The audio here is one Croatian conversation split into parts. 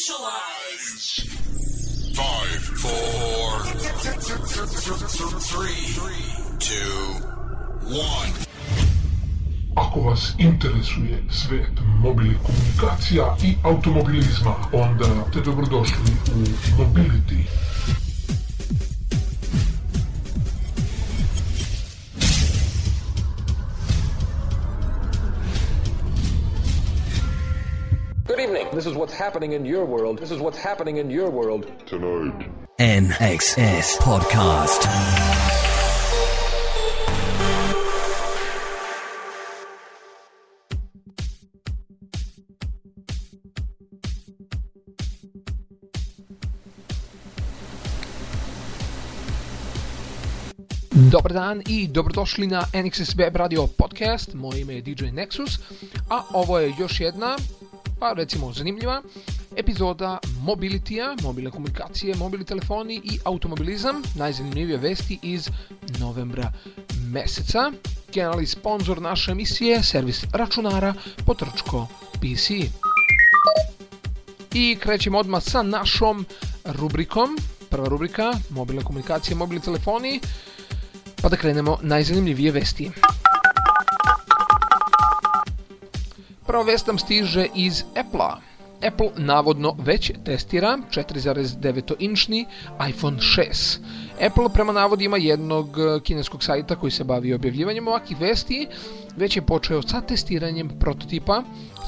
initialized. Five, four, three, two, one. Ako vas interesuje svet mobilnih komunikacija i automobilizma, onda ste dobrodošli u Mobility. This is what's happening in your world. This is what's happening in your world. Tonight. NXS Podcast. Dobar dan i dobrodošli na NXS Web Radio Podcast. Moje ime je DJ Nexus, a ovo je još jedna, pa recimo zanimljiva, epizoda Mobilitija, mobilne komunikacije, mobilni telefoni i automobilizam, najzanimljivije vesti iz novembra meseca. Generalni sponsor naše emisije, servis računara Potrčko PC. I krećemo odmah sa našom rubrikom. Prva rubrika, mobilne komunikacije, mobilni telefoni. Pa da krenemo najzanimljivije vesti. Prva vest nam stiže iz Apple-a. Apple navodno već testira 4,9 inčni iPhone 6. Apple prema navodima jednog e, kineskog sajta koji se bavi objavljivanjem ovakvih vesti već je počeo sa testiranjem prototipa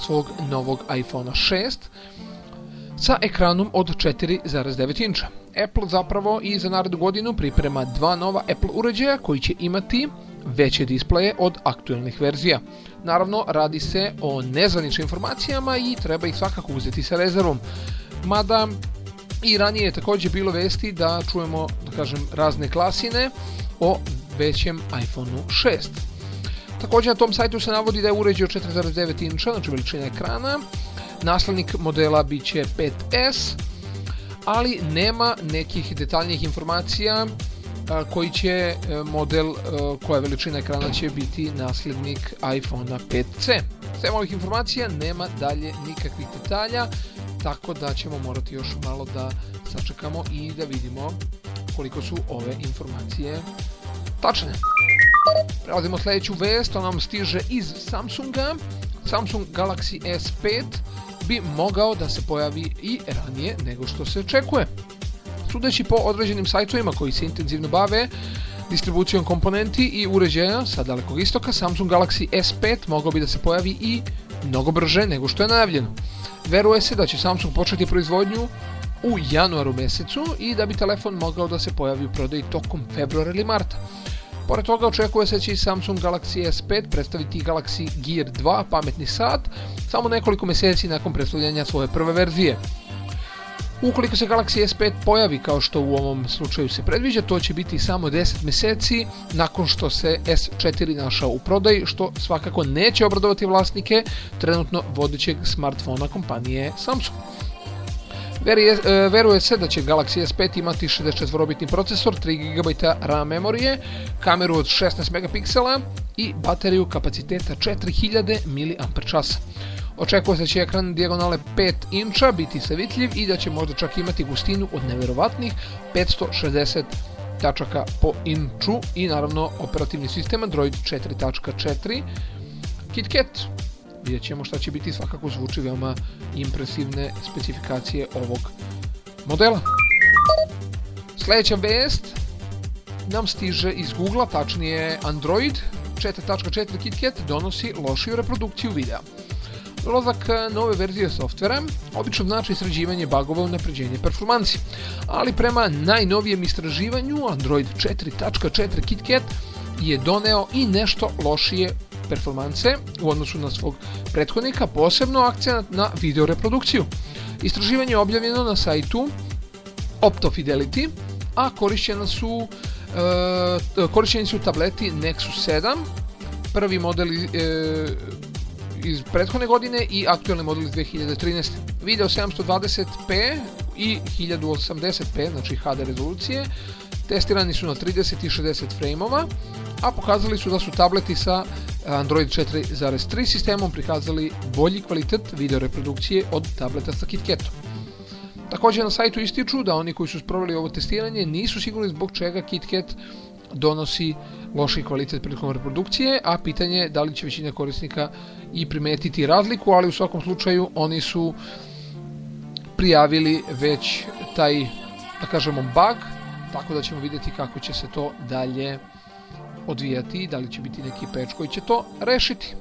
svog novog iPhone 6 sa ekranom od 4,9 inča. Apple zapravo i za narednu godinu priprema dva nova Apple uređaja koji će imati veće displeje od aktualnih verzija. Naravno, radi se o nezvaničnim informacijama i treba ih svakako uzeti sa rezervom. Mada i ranije je također bilo vesti da čujemo, da kažem, razne klasine o većem iPhoneu 6. Također na tom sajtu se navodi da je uređaj od 4,9 inča, znači veličina ekrana, naslednik modela bit će 5S, ali nema nekih detaljnijih informacija koji će e, model e, koja veličina ekrana će biti nasljednik iPhone 5C. Sem ovih informacija nema dalje nikakvih detalja, tako da ćemo morati još malo da sačekamo i da vidimo koliko su ove informacije tačne. Prelazimo sljedeću vest, to nam stiže iz Samsunga. Samsung Galaxy S5 bi mogao da se pojavi i ranije nego što se očekuje. Sudeći po određenim sajtovima koji se intenzivno bave distribucijom komponenti i uređaja sa dalekog istoka, Samsung Galaxy S5 mogao bi da se pojavi i mnogo brže nego što je najavljeno. Veruje se da će Samsung početi proizvodnju u januaru mesecu i da bi telefon mogao da se pojavi u prodaji tokom februara ili marta. Pored toga očekuje se će i Samsung Galaxy S5 predstaviti Galaxy Gear 2 pametni sat samo nekoliko mjeseci nakon predstavljanja svoje prve verzije. Ukoliko se Galaxy S5 pojavi kao što u ovom slučaju se predviđa, to će biti samo 10 mjeseci nakon što se S4 našao u prodaji, što svakako neće obradovati vlasnike trenutno vodećeg smartfona kompanije Samsung. E, veruje se da će Galaxy S5 imati 64-bitni procesor, 3 GB RAM memorije, kameru od 16 megapiksela i bateriju kapaciteta 4000 mAh. Očekuje se da će ekran dijagonale 5 inča biti savitljiv i da će možda čak imati gustinu od neverovatnih 560 tačaka po inču i naravno operativni sistem Android 4.4 KitKat vidjet ćemo šta će biti, svakako zvuči veoma impresivne specifikacije ovog modela. Sljedeća vest nam stiže iz Google, tačnije Android 4.4 KitKat donosi lošiju reprodukciju videa. Dolazak nove verzije softvera obično znači sređivanje bagova u napređenje performansi, ali prema najnovijem istraživanju Android 4.4 KitKat je doneo i nešto lošije performanse u odnosu na svog prethodnika, posebno akcent na video reprodukciju. Istraživanje je objavljeno na sajtu OptoFidelity, a korišćena su, e, korišćeni su tableti Nexus 7, prvi model e, iz prethodne godine i aktualni model iz 2013. Video 720p i 1080p, znači HD rezolucije, testirani su na 30 i 60 frameova, a pokazali su da su tableti sa Android 4.3 sistemom prikazali bolji kvalitet video reprodukcije od tableta sa KitKatom. Također na sajtu ističu da oni koji su sproveli ovo testiranje nisu sigurni zbog čega KitKat donosi loši kvalitet prilikom reprodukcije, a pitanje je da li će većina korisnika i primetiti razliku, ali u svakom slučaju oni su prijavili već taj, da kažemo, bug, tako da ćemo vidjeti kako će se to dalje odvijati, da li će biti neki patch koji će to rešiti.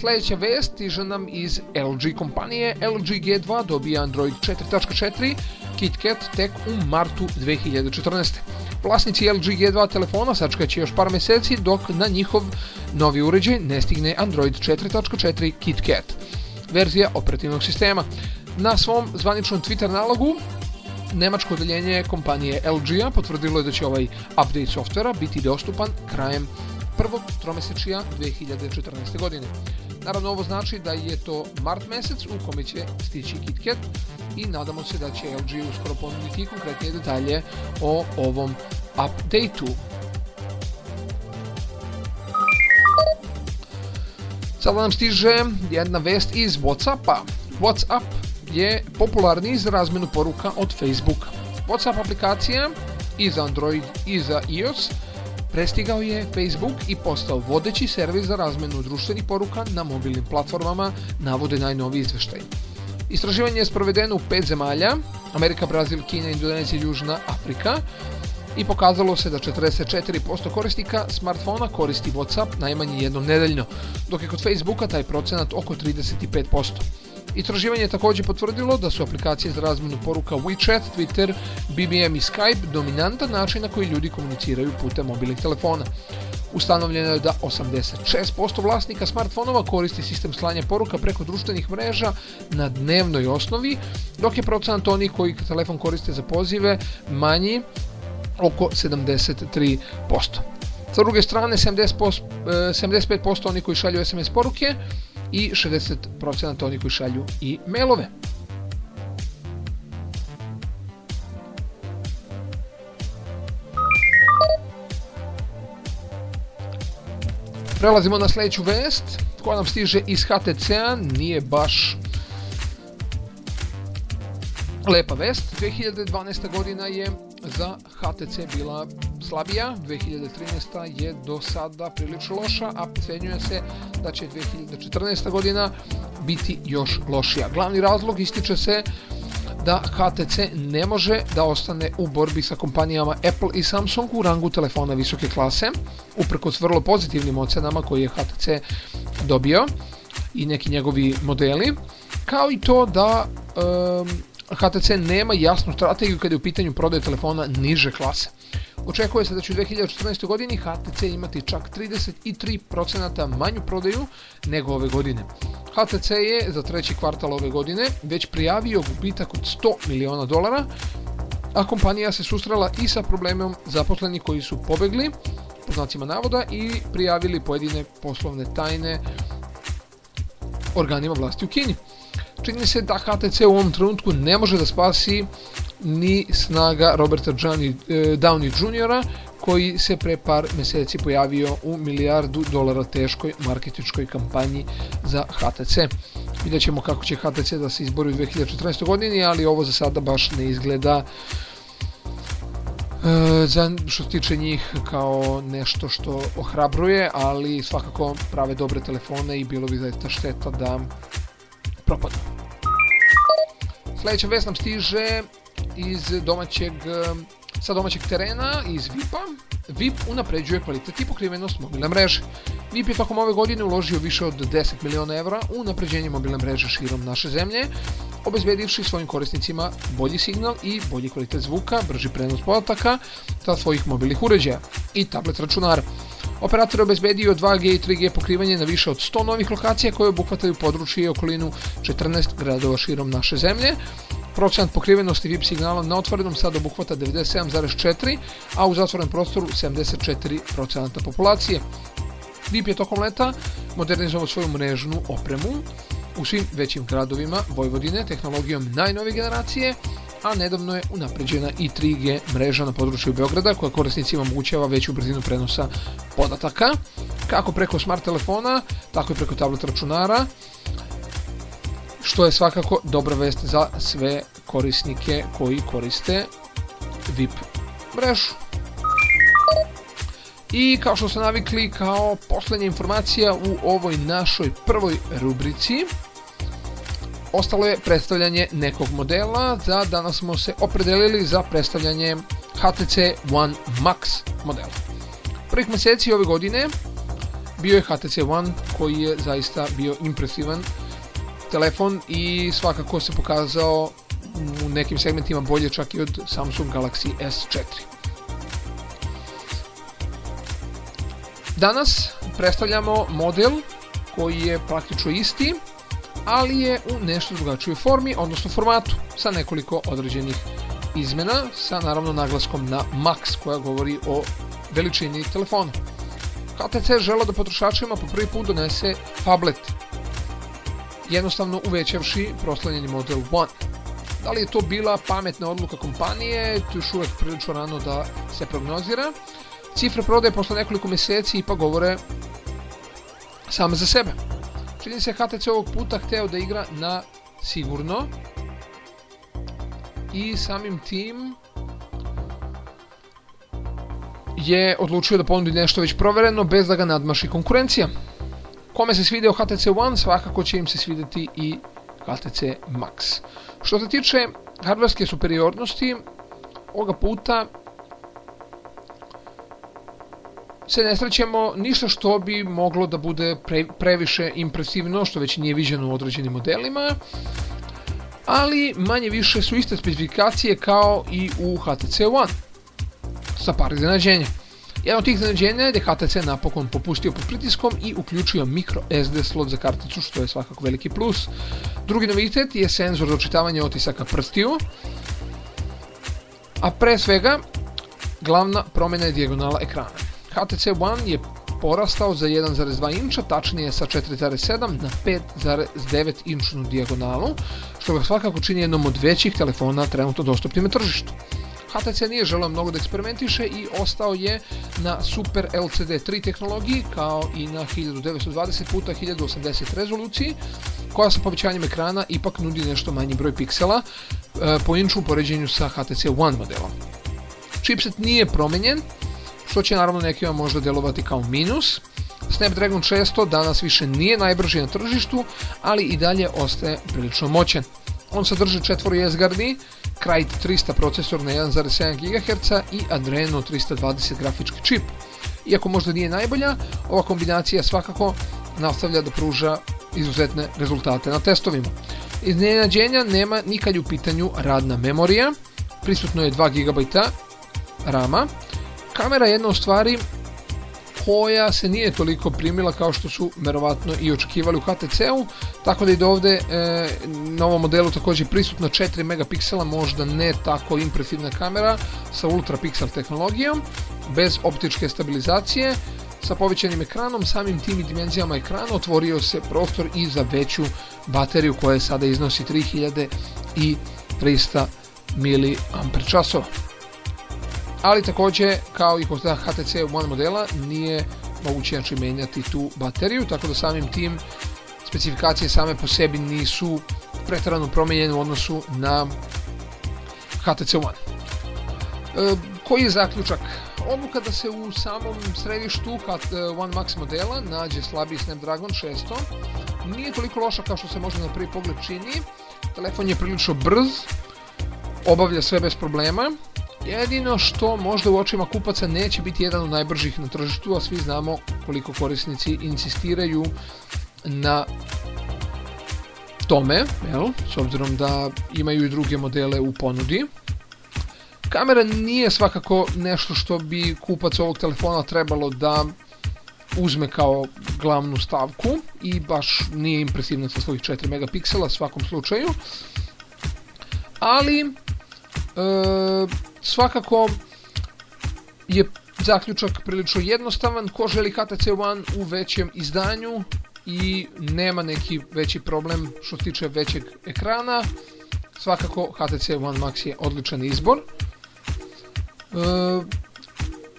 Sljedeća vest stiže nam iz LG kompanije. LG G2 dobija Android 4.4 KitKat tek u martu 2014. Vlasnici LG G2 telefona sačekat će još par mjeseci dok na njihov novi uređaj ne stigne Android 4.4 KitKat, verzija operativnog sistema. Na svom zvaničnom Twitter nalogu Nemačko odeljenje kompanije LG-a potvrdilo je da će ovaj update softvera biti dostupan krajem prvog tromesečija 2014. godine. Naravno, ovo znači da je to mart mjesec u kome će stići KitKat i nadamo se da će LG uskoro ponuditi konkretnije detalje o ovom updateu. Sada nam stiže jedna vest iz Whatsappa. Whatsapp je popularni za razmenu poruka od Facebooka. Whatsapp aplikacija i za Android i za iOS prestigao je Facebook i postao vodeći servis za razmenu društvenih poruka na mobilnim platformama, navode najnoviji izveštaj. Istraživanje je sprovedeno u pet zemalja, Amerika, Brazil, Kina, Indonezija i Južna Afrika, i pokazalo se da 44% korisnika smartfona koristi Whatsapp najmanje jednom nedeljno, dok je kod Facebooka taj procenat oko 35%. Istraživanje je također potvrdilo da su aplikacije za razmjenu poruka WeChat, Twitter, BBM i Skype dominantan način na koji ljudi komuniciraju putem mobilnih telefona. Ustanovljeno je da 86% vlasnika smartfonova koristi sistem slanja poruka preko društvenih mreža na dnevnoj osnovi, dok je procenat onih koji telefon koriste za pozive manji oko 73%. Sa druge strane, 70%, 75% onih koji šalju SMS poruke i 60% onih koji šalju i mailove. Prelazimo na sljedeću vest koja nam stiže iz HTC-a, nije baš lepa vest. 2012. godina je za HTC bila slabija, 2013. je do sada prilično loša, a procenjuje se da će 2014. godina biti još lošija. Glavni razlog ističe se da HTC ne može da ostane u borbi sa kompanijama Apple i Samsung u rangu telefona visoke klase, uprkos vrlo pozitivnim ocenama koje je HTC dobio i neki njegovi modeli, kao i to da HTC nema jasnu strategiju kada je u pitanju prodaje telefona niže klase. Očekuje se da će u 2014. godini HTC imati čak 33% manju prodaju nego ove godine. HTC je za treći kvartal ove godine već prijavio gubitak od 100 miliona dolara, a kompanija se susrela i sa problemom zaposlenih koji su pobegli, po znacima navoda, i prijavili pojedine poslovne tajne organima vlasti u Kini. Čini se da HTC u ovom trenutku ne može da spasi ni snaga Roberta e, Downey Jr. koji se pre par mjeseci pojavio u milijardu dolara teškoj marketičkoj kampanji za HTC. Vidjet ćemo kako će HTC da se izbori u 2014. godini, ali ovo za sada baš ne izgleda e, za što se tiče njih kao nešto što ohrabruje, ali svakako prave dobre telefone i bilo bi zaista šteta da propadnu. Sljedeća vest nam stiže iz domaćeg, sa domaćeg terena, iz VIP-a. VIP unapređuje kvalitet i pokrivenost mobilne mreže. VIP je tokom ove godine uložio više od 10 miliona evra u unapređenje mobilne mreže širom naše zemlje, obezbedivši svojim korisnicima bolji signal i bolji kvalitet zvuka, brži prenos podataka sa svojih mobilnih uređaja i tablet računara. Operator je obezbedio 2G i 3G pokrivanje na više od 100 novih lokacija koje obuhvataju područje i okolinu 14 gradova širom naše zemlje. Procenat pokrivenosti VIP signala na otvorenom sad obuhvata 97,4, a u zatvorenom prostoru 74% populacije. VIP je tokom leta modernizovao svoju mrežnu opremu u svim većim gradovima Vojvodine tehnologijom najnove generacije, a nedavno je unapređena i 3G mreža na području Beograda koja korisnicima omogućava veću brzinu prenosa podataka, kako preko smart telefona, tako i preko tablet računara. Što je svakako dobra vest za sve korisnike koji koriste VIP mrežu. I kao što ste navikli, kao posljednja informacija u ovoj našoj prvoj rubrici, ostalo je predstavljanje nekog modela. Za danas smo se opredelili za predstavljanje HTC One Max modela. Prvih mjeseci ove godine bio je HTC One koji je zaista bio impresivan telefon i svakako se pokazao u nekim segmentima bolje čak i od Samsung Galaxy S4. Danas predstavljamo model koji je praktično isti, ali je u nešto drugačijoj formi, odnosno formatu, sa nekoliko određenih izmena, sa naravno naglaskom na Max koja govori o veličini telefona. HTC želo da potrošačima po prvi put donese tablet, jednostavno uvećavši proslanjeni model One. Da li je to bila pametna odluka kompanije, to još uvijek prilično rano da se prognozira. Cifre prodaje posle nekoliko mjeseci ipak govore same za sebe. Čini se HTC ovog puta hteo da igra na sigurno i samim tim je odlučio da ponudi nešto već provereno bez da ga nadmaši konkurencija. Kome se svidio HTC One, svakako će im se svidjeti i HTC Max. Što se tiče hardverske superiornosti, ovoga puta se ne srećemo ništa što bi moglo da bude previše impresivno, što već nije viđeno u određenim modelima, ali manje više su iste specifikacije kao i u HTC One, sa par iznenađenja. Jedno od tih iznenađenja je da HTC napokon popustio pod pritiskom i uključio micro SD slot za karticu, što je svakako veliki plus. Drugi novitet je senzor za očitavanje otisaka prstiju, a pre svega glavna promjena je dijagonala ekrana. HTC One je porastao za 1,2 inča, tačnije sa 4,7 na 5,9 inčnu dijagonalu, što ga svakako čini jednom od većih telefona trenutno dostupnim na tržištu. HTC nije želeo mnogo da eksperimentiše i ostao je na Super LCD 3 tehnologiji kao i na 1920 x 1080 rezoluciji koja sa povećanjem ekrana ipak nudi nešto manji broj piksela e, po inču u poređenju sa HTC One modelom. Chipset nije promenjen, što će naravno nekima možda djelovati kao minus. Snapdragon 600 danas više nije najbrži na tržištu, ali i dalje ostaje prilično moćan. On sadrži četvori S-gardi, Krite 300 procesor na 1.7 GHz i Adreno 320 grafički čip. Iako možda nije najbolja, ova kombinacija svakako nastavlja da pruža izuzetne rezultate na testovima. Iznenađenja nema nikad u pitanju radna memorija, prisutno je 2 GB rama, kamera je jedna u stvari koja se nije toliko primila kao što su verovatno i očekivali u HTC-u, tako da i ovdje e, na ovom modelu također prisutno 4 megapiksela, možda ne tako impresivna kamera sa ultra pixel tehnologijom, bez optičke stabilizacije, sa povećanim ekranom, samim tim i dimenzijama ekrana otvorio se prostor i za veću bateriju koja sada iznosi 3300 mAh ali također kao i kod HTC One modela nije moguće znači menjati tu bateriju, tako da samim tim specifikacije same po sebi nisu pretjerano promijenjene u odnosu na HTC One. E, koji je zaključak? Odluka da se u samom središtu One Max modela nađe slabiji Snapdragon 600 nije toliko loša kao što se možda na prvi pogled čini. Telefon je prilično brz, obavlja sve bez problema, Jedino što možda u očima kupaca neće biti jedan od najbržih na tržištu, a svi znamo koliko korisnici insistiraju na tome, jel, s obzirom da imaju i druge modele u ponudi. Kamera nije svakako nešto što bi kupac ovog telefona trebalo da uzme kao glavnu stavku i baš nije impresivna sa svojih 4 megapiksela svakom slučaju. Ali e, Svakako je zaključak prilično jednostavan. Ko želi HTC One u većem izdanju i nema neki veći problem što se tiče većeg ekrana, svakako HTC One Max je odličan izbor. E,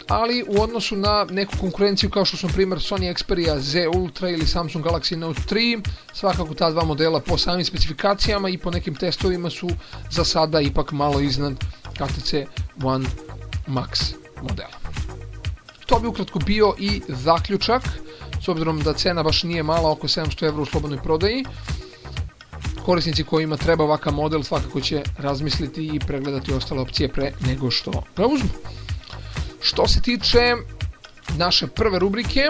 ali u odnosu na neku konkurenciju kao što su primjer Sony Xperia Z Ultra ili Samsung Galaxy Note 3, svakako ta dva modela po samim specifikacijama i po nekim testovima su za sada ipak malo iznad HTC One Max modela. To bi ukratko bio i zaključak, s obzirom da cena baš nije mala, oko 700 € u slobodnoj prodaji. Korisnici kojima treba ovakav model svakako će razmisliti i pregledati ostale opcije pre nego što ga uzmu. Što se tiče naše prve rubrike,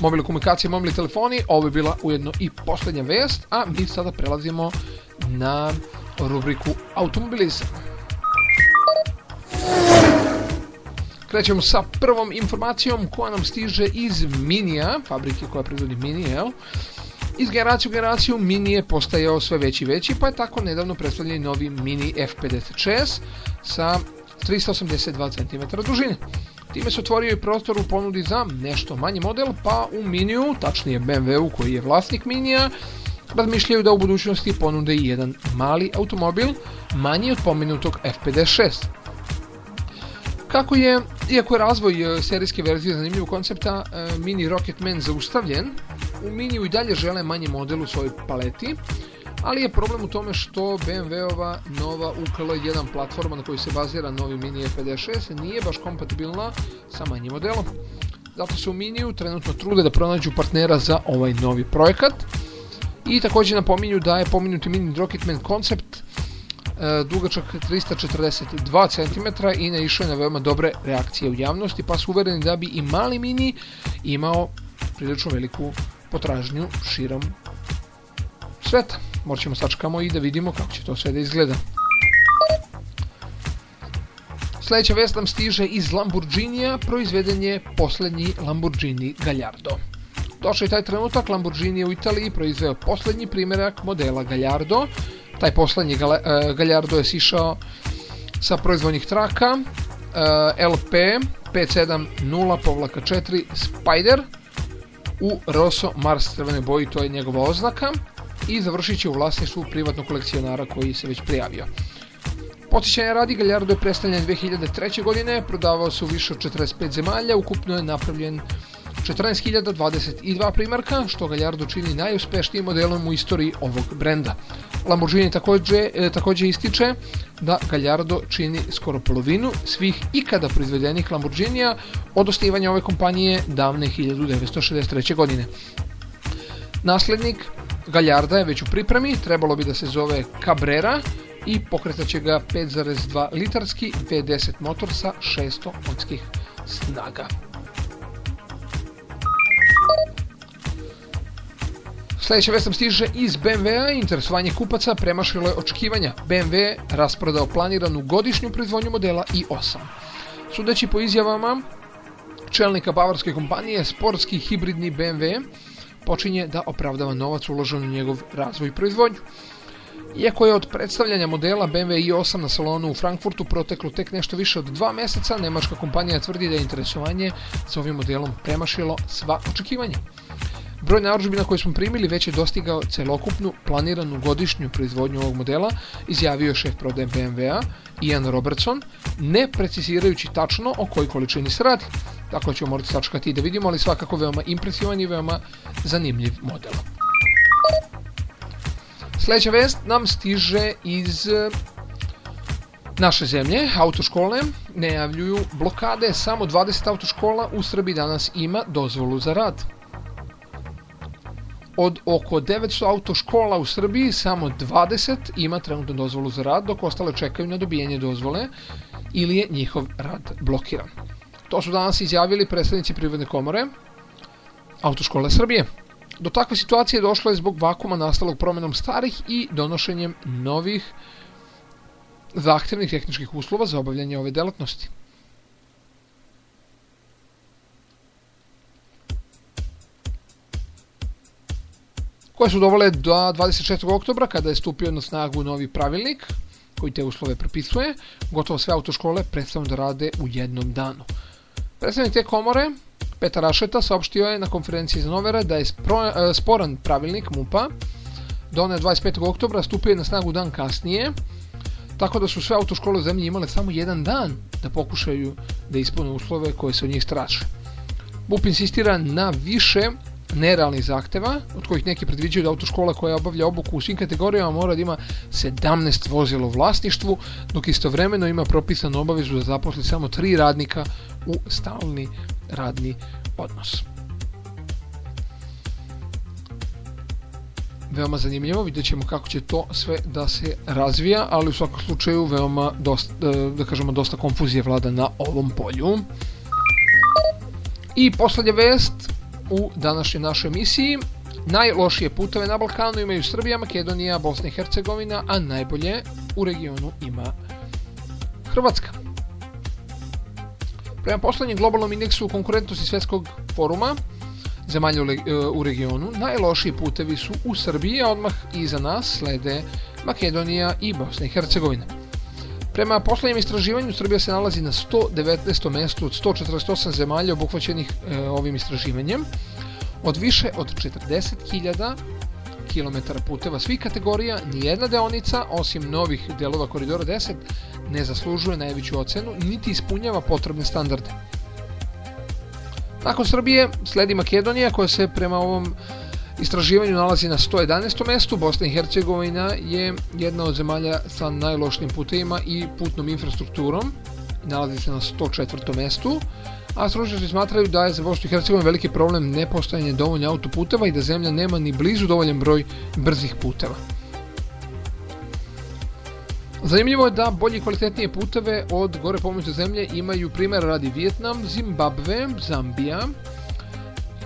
mobilne komunikacije, mobilni telefoni, ovo je bila ujedno i posljednja vest, a mi sada prelazimo na rubriku automobilizam. Krećemo sa prvom informacijom koja nam stiže iz Minija, fabrike koja proizvodi Mini, jel? Iz generaciju u generaciju Mini je postajao sve veći i veći, pa je tako nedavno predstavljen novi Mini F56 sa 382 cm dužine. Time se otvorio i prostor u ponudi za nešto manji model, pa u Miniju, tačnije BMW-u koji je vlasnik Minija, razmišljaju da u budućnosti ponude i jedan mali automobil, manji od pomenutog F56. Kako je, iako je razvoj e, serijske verzije zanimljivog koncepta e, Mini Rocketman zaustavljen, u Miniju i dalje žele manji model u svojoj paleti, ali je problem u tome što BMW-ova nova UKL1 platforma na kojoj se bazira novi Mini E56 nije baš kompatibilna sa manjim modelom. Zato se u Miniju trenutno trude da pronađu partnera za ovaj novi projekat i također napominju da je pomenuti Mini Rocketman koncept e, dugačak 342 cm i naišao je na veoma dobre reakcije u javnosti, pa su uvereni da bi i mali Mini imao prilično veliku potražnju širom sveta. Morat ćemo sačekamo i da vidimo kako će to sve da izgleda. Sljedeća vest nam stiže iz Lamborghinija, proizveden je posljednji Lamborghini Gallardo. Došao je taj trenutak, Lamborghini je u Italiji proizveo posljednji primjerak modela Gallardo. Taj posljednji e, Gallardo je sišao sa proizvodnjih traka e, LP 570-4 Spider u Rosso Mars crvene boji, to je njegova oznaka i završit će u vlasništvu privatnog kolekcionara koji se već prijavio. Podsjećanja radi Gallardo je predstavljen 2003. godine, prodavao se u više od 45 zemalja, ukupno je napravljen 14.022 primarka, što Gallardo čini najuspješnijim modelom u istoriji ovog brenda. Lamborghini također, e, ističe da Gallardo čini skoro polovinu svih ikada proizvedenih Lamborghinija od osnivanja ove kompanije davne 1963. godine. Nasljednik Galjarda je već u pripremi, trebalo bi da se zove Cabrera i pokretat će ga 5,2 litarski V10 motor sa 600 konjskih snaga. Sljedeća vest nam stiže iz BMW-a, interesovanje kupaca premašilo je očekivanja. BMW rasprodao planiranu godišnju proizvodnju modela i8. Sudeći po izjavama čelnika bavarske kompanije, sportski hibridni BMW počinje da opravdava novac uložen u njegov razvoj i proizvodnju. Iako je od predstavljanja modela BMW i8 na salonu u Frankfurtu proteklo tek nešto više od dva mjeseca, nemačka kompanija tvrdi da je interesovanje za ovim modelom premašilo sva očekivanja. Broj narudžbina koje smo primili već je dostigao celokupnu planiranu godišnju proizvodnju ovog modela, izjavio šef prodaje BMW-a Ian Robertson, ne precizirajući tačno o kojoj količini se radi. Dakle, ćemo morati sačekati da vidimo, ali svakako veoma impresivan i veoma zanimljiv model. Sljedeća vest nam stiže iz e, naše zemlje. Autoškole najavljuju blokade. Samo 20 autoškola u Srbiji danas ima dozvolu za rad. Od oko 900 autoškola u Srbiji samo 20 ima trenutno dozvolu za rad, dok ostale čekaju na dobijanje dozvole ili je njihov rad blokiran. To su danas izjavili predstavnici Privredne komore Autoškole Srbije. Do takve situacije došlo je zbog vakuma nastalog promjenom starih i donošenjem novih zahtjevnih tehničkih uslova za obavljanje ove delatnosti. Koje su dovole do 24. oktobra kada je stupio na snagu novi pravilnik koji te uslove propisuje. Gotovo sve autoškole predstavljaju da rade u jednom danu. Predstavnik te komore, Petar Rašeta, saopštio je na konferenciji za novere da je e, sporan pravilnik MUPA donet 25. oktobra, stupio je na snagu dan kasnije, Tako da su sve autoškole u zemlji imale samo jedan dan da pokušaju da ispune uslove koje se od njih straše. BUP insistira na više nerealnih zahteva, od kojih neki predviđaju da autoškola koja obavlja obuku u svim kategorijama mora da ima 17 vozila u vlasništvu, dok istovremeno ima propisanu obavezu da zaposli samo tri radnika u stalni radni odnos. Veoma zanimljivo, vidjet ćemo kako će to sve da se razvija, ali u svakom slučaju veoma dosta, da kažemo, dosta konfuzije vlada na ovom polju. I poslednja vest u današnjoj našoj emisiji. Najlošije puteve na Balkanu imaju Srbija, Makedonija, Bosna i Hercegovina, a najbolje u regionu ima Hrvatska. Prema poslednjem globalnom indeksu konkurentnosti svetskog foruma zemalja u regionu, najlošiji putevi su u Srbiji, a odmah iza nas slede Makedonija i Bosna i Hercegovina. Prema poslednjem istraživanju, Srbija se nalazi na 119. mestu od 148 zemalja obuhvaćenih e, ovim istraživanjem. Od više od 40.000 km puteva svih kategorija, nijedna deonica, osim novih delova koridora 10, ne zaslužuje najveću ocenu, niti ispunjava potrebne standarde. Nakon Srbije sledi Makedonija koja se prema ovom istraživanju nalazi na 111. mestu. Bosna i Hercegovina je jedna od zemalja sa najlošnijim putevima i putnom infrastrukturom. Nalazi se na 104. mestu. A stručnjaci smatraju da je za Bosnu i Hercegovinu veliki problem nepostojanje dovoljno autoputeva i da zemlja nema ni blizu dovoljan broj brzih puteva. Zanimljivo je da bolje i kvalitetnije puteve od gore pomenute zemlje imaju primjer radi Vijetnam, Zimbabve, Zambija,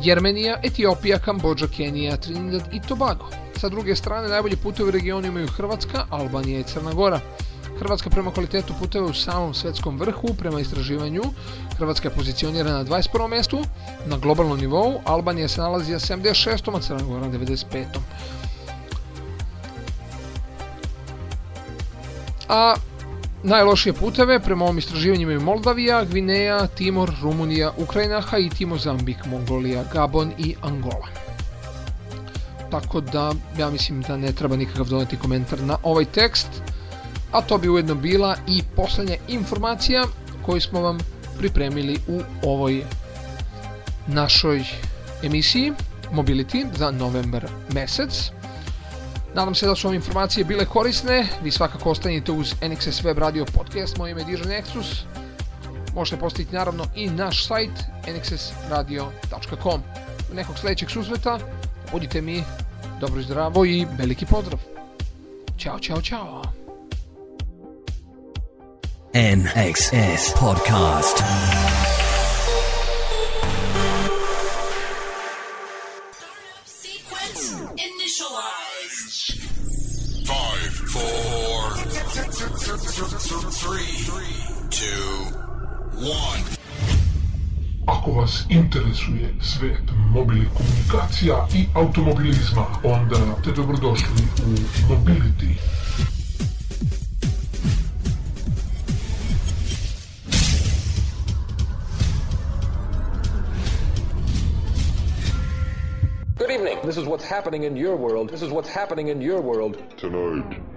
Jermenija, Etiopija, Kambođa, Kenija, Trinidad i Tobago. Sa druge strane, najbolje puteve u regionu imaju Hrvatska, Albanija i Crna Gora. Hrvatska prema kvalitetu puteva u samom svetskom vrhu, prema istraživanju. Hrvatska je pozicionirana na 21. mestu na globalnom nivou, Albanija se nalazi na 76. a Crna Gora na 95. A Najlošije puteve prema ovom istraživanjima je Moldavija, Gvineja, Timor, Rumunija, Ukrajina, Haiti, Mozambik, Mongolija, Gabon i Angola. Tako da ja mislim da ne treba nikakav doneti komentar na ovaj tekst, a to bi ujedno bila i poslednja informacija koju smo vam pripremili u ovoj našoj emisiji Mobility za novembar mesec. Nadam se da su vam informacije bile korisne. Vi svakako ostanite uz NXS Web Radio Podcast. Moje ime je Dižan Nexus. Možete postaviti naravno i naš sajt nxsradio.com. U nekog sledećeg susreta budite mi dobro i zdravo i veliki pozdrav. Ćao, čao, čao. NXS Podcast. Three, two, one. Ako vas interesuje svet mobilnih komunikacija i automobilizma, onda ste dobrodošli u Mobility. Good evening. This is what's happening in your world. This is what's happening in your world. Tonight.